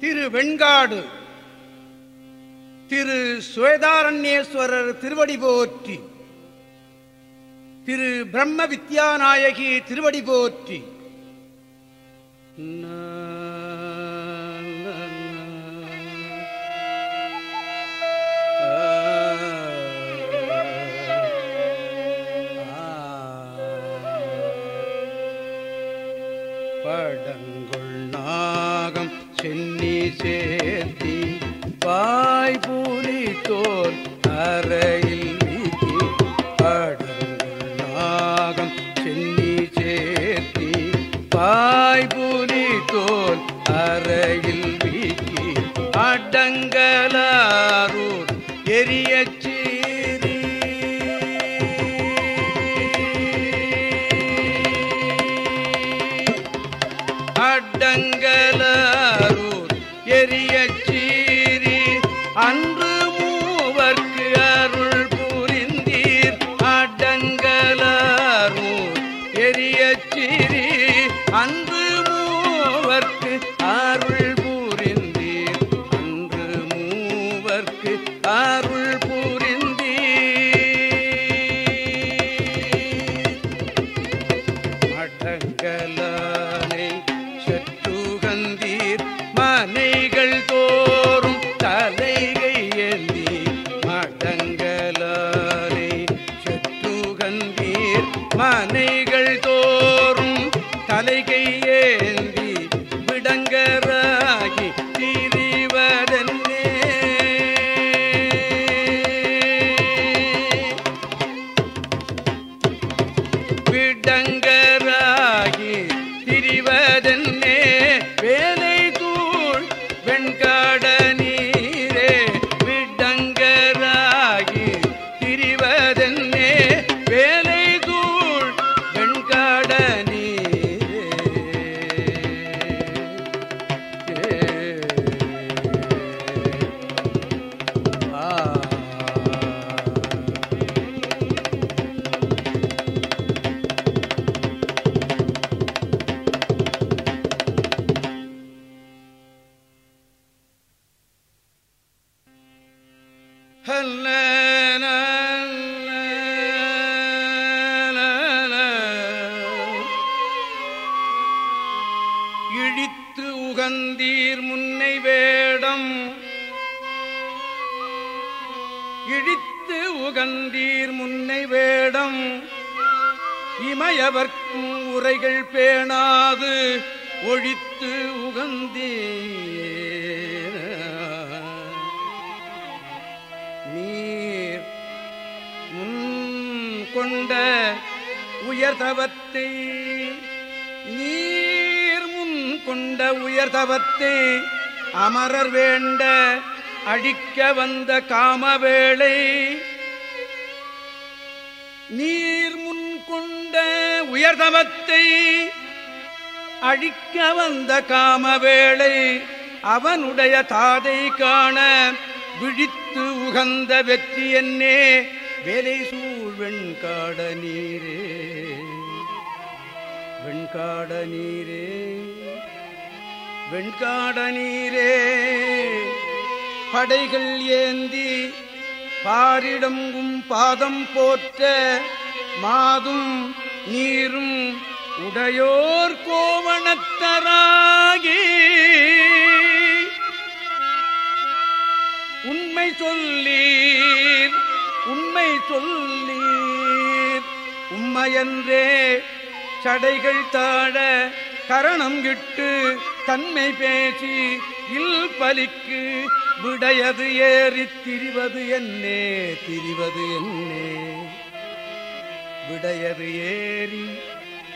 திரு வெண்காடு திரு சுவேதாரண்யேஸ்வரர் திருவடி போற்றி திரு பிரம்ம வித்யாநாயகி திருவடி போற்றி. படங்குள் நாகம் சென்னி சேர்த்தி பாய்பூலி தோல் அறையில் வீக்கி படங்குள் நாகம் சென்னி சேர்த்தி பாய்பூலி அருள் புரிந்தீர் உகந்தீர் முன்னை வேடம். இழித்து உகந்தீர் முன்னை வேடம். இமயவர்க்கும் உரைகள் பேணாது ஒழித்து உகந்தீர். நீர் முன் கொண்ட உயர்தவத்தை நீர் கொண்ட உயர்தவத்தை அமரர் வேண்ட அழிக்க வந்த காமவேளை. நீர் முன் கொண்ட உயர்தவத்தை அழிக்க வந்த காமவேளை அவனுடைய தாதை காண விழித்து உகந்த வெற்றி என்னே வேலை சூழ் வெண்காட நீரே. வெண்காட நீரே. வெண்காட நீரே. படைகள் ஏந்தி பாரிடங்கும் பாதம் போற்ற மாதும் நீரும் உடையோர் கோவணத்தராகி. உண்மை சொல்லீர் உண்மை சொல்லீர். உண்மையன்றே சடைகள் தாழ கரணம் இட்டு தன்மை பேசி இல் பலிக்கு விடையது ஏறி திரிவது என்னே திரிவது என்னே. விடையது ஏறி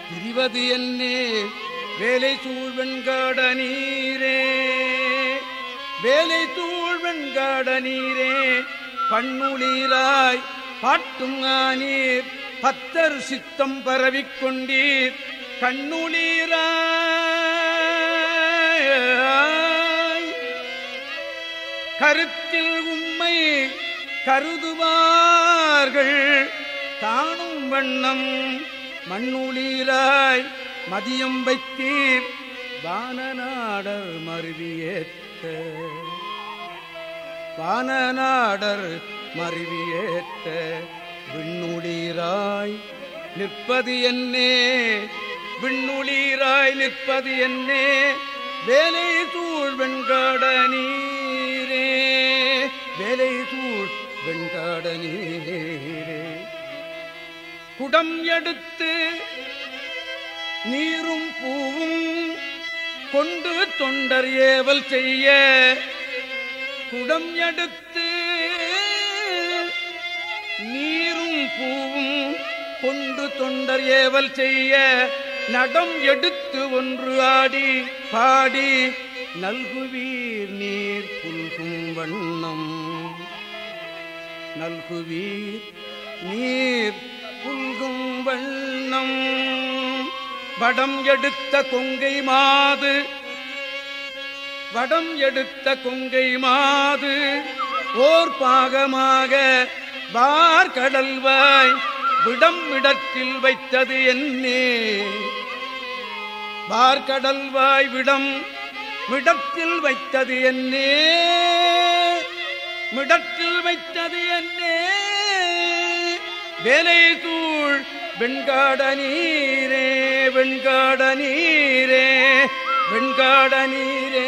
திரிவது என்னே வேலை சூழ்வெண்காட நீரே வேலை தூழ்வெண்காட நீரே பண்ணுளீராய் பாட்டும் ஆனீர். பத்தர் சித்தம் பரவிக்கொண்டீர் கண்ணுளீராய் கருத்தில் உம்மை கருதுவார்கள். தானும் வண்ணம் மண்ணுளீராய் மதியம் வைத்தீர். வானநாடர் மருவியேத்த வானநாடர் மருவியேத்த விண்ணுளீராய் நிற்பது என்னே. விண்ணுளீராய் நிற்பது என்னே. வேலை சூழ் வெண்காட நீரே வேலை சூழ் வெண்காட நீரே குடம் எடுத்து நீரும் பூவும் கொண்டு தொண்டர் ஏவல் செய்ய குடம் எடுத்து நீரும் பூவும் கொண்டு தொண்டர் ஏவல் செய்ய நடம் எடுத்து ஒன்று ஆடி பாடி நல்குவீர் நீர் புல்கும் வண்ணம். நல்குவீர் நீர் புல்கும் வண்ணம். வடம் எடுத்த கொங்கை மாது வடம் எடுத்த கொங்கை மாது ஓர் பாகமாக வார்கடல்வாய் விடம் இடத்தில் வைத்தது என்னே. வார்கடல்வாய் விடம் மிடத்தில் வைத்தது என்னே. மிடத்தில் வைத்தது என்னே. வேலை தூள் வெண்காட நீரே வெண்காட நீரே வெண்காட நீரே.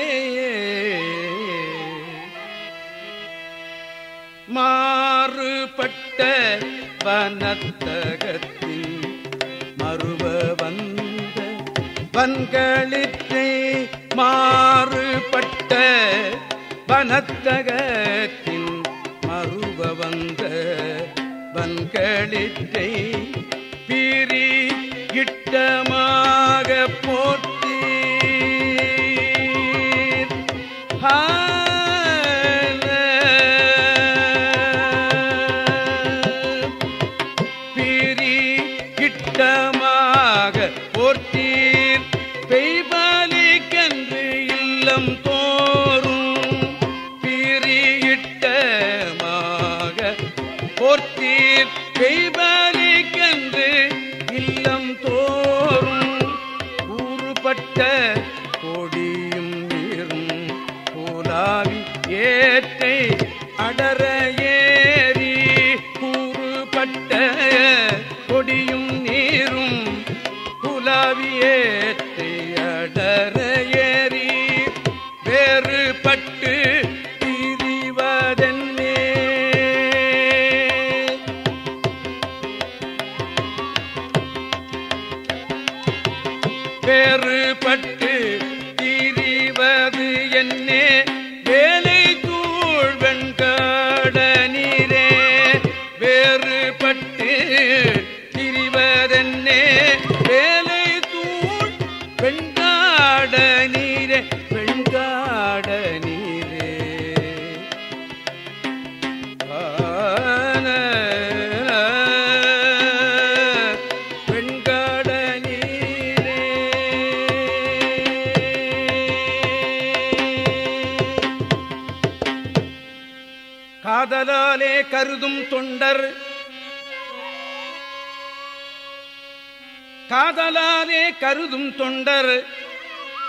மாறுபட்ட வனத்தகத்தில் மறுவ வந்த வன்களிற்றை மாறுபட்ட வனத்தகத்தில் மறுவ வந்த வன்களிற்றை ஏற்றை அடர ஏறி கூறுபட்ட கொடியும் நீரும் புலாவியேற்றை அடர ஏறி வேறுபட்டு வேறுபட்டு கருதும் தொண்டர். காதலாலே கருதும் தொண்டர்.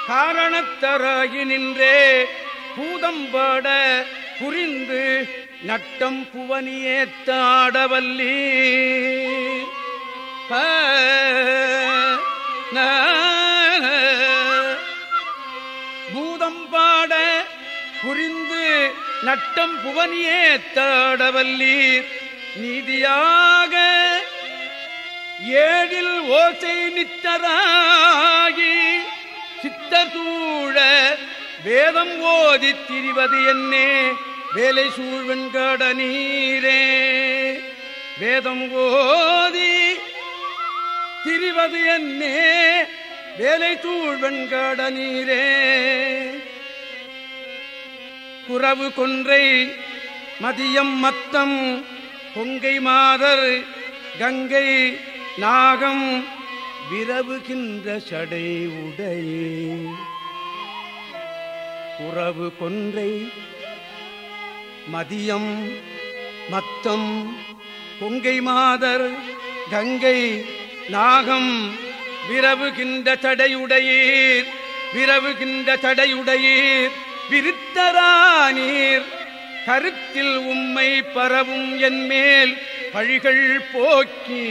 காரணத்தராகி நின்றே பூதம்பாட புரிந்து நட்டம் புவனியேத்தாடவல்லி. ப நட்டம் புவனியே தாடவல்லீர். நீதியாக ஏழில் ஓசை நித்தராகி சித்தசூழ வேதம் ஓதி திரிவது என்னே வேலை சூழ்வெண்காட நீரே. வேதம் ஓதி திரிவது என்னே வேலை சூழ்வெண்காட நீரே. குறவு கொன்றை மதியம் மத்தம் பொங்கை மாதர் கங்கை நாகம் விரவுகின்ற சடை உடை. குறவு கொன்றை மதியம் மத்தம் பொங்கை மாதர் கங்கை நாகம் விரவுகின்ற தடையுடையீர் விரவுகின்ற தடையுடையீர் விருத்தரானீர். கருத்தில் உம்மை பரவும் என்மேல் பழிகள் போக்கி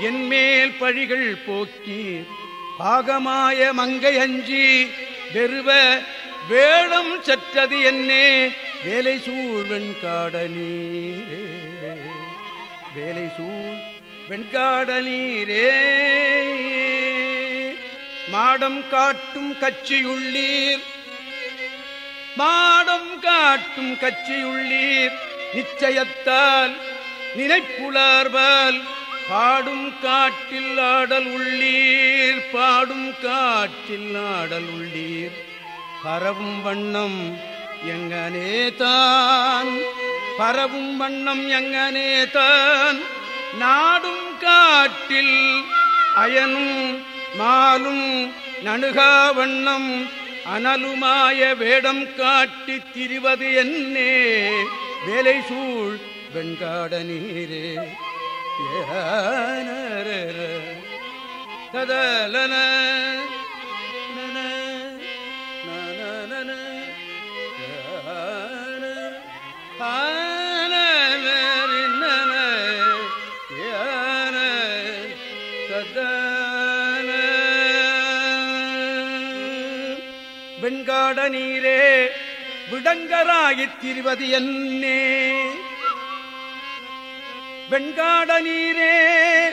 என்மேல் பழிகள் போக்கி பாகமாய மங்கை அஞ்சி வெறுவ வேளம் சற்றது என்னே. வேலை சூழ் வெண்காடனீரே வேலை சூழ் வெண்காடனீரே மாடம் காட்டும் கட்சியுள்ளீர் பாடம் காட்டும் கட்சியுள்ளீர் நிச்சயத்தால் நினைப்புலார்வால் பாடும் காட்டில் ஆடல் உள்ளீர் பாடும் காட்டில் ஆடல் உள்ளீர் பரவும் வண்ணம் எங்கனே தான் பரவும் வண்ணம் எங்கனே தான். நாடும் காட்டில் அயனும் மாலும் நணுகா வண்ணம் அனலுமாய வேடம் காட்டி திரிவது என்னே? வேலை சூழ் வெண்காட நீரே. ஏனரர ததலன வெண்காட நீரே விடங்கராயித் திருவது என்னே. வெண்காட நீரே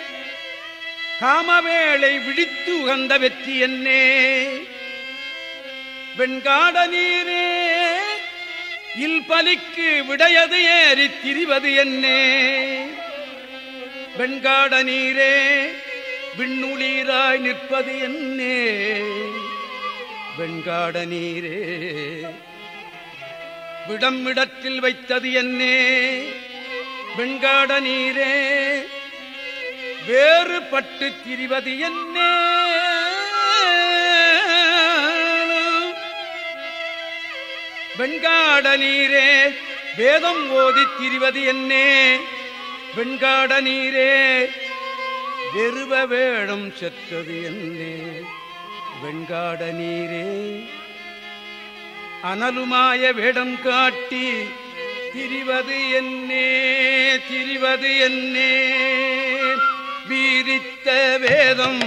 காமவேளை விழித்து உகந்த வெற்றி என்னே. வெண்காட நீரே இல்பலிக்கு விடையது ஏறி திரிவது என்னே. வெண்காட நீரே விண்ணுளீராய் நிற்பது என்னே. வெண்காட நீரே. விடம் இடத்தில் வைத்தது என்னே. வெண்காட நீரே. வேறுபட்டு திரிவது என்னே. வெண்காட நீரே. வேதம் ஓதி திரிவது என்னே. வெண்காட நீரே. வெறுவ வேடம் செத்தது என்னே. வெண்காட நீரே. அனலுமாய வேடம் காட்டி திரிவது என்னே திரிவது என்னே. வீரித்த வேதம்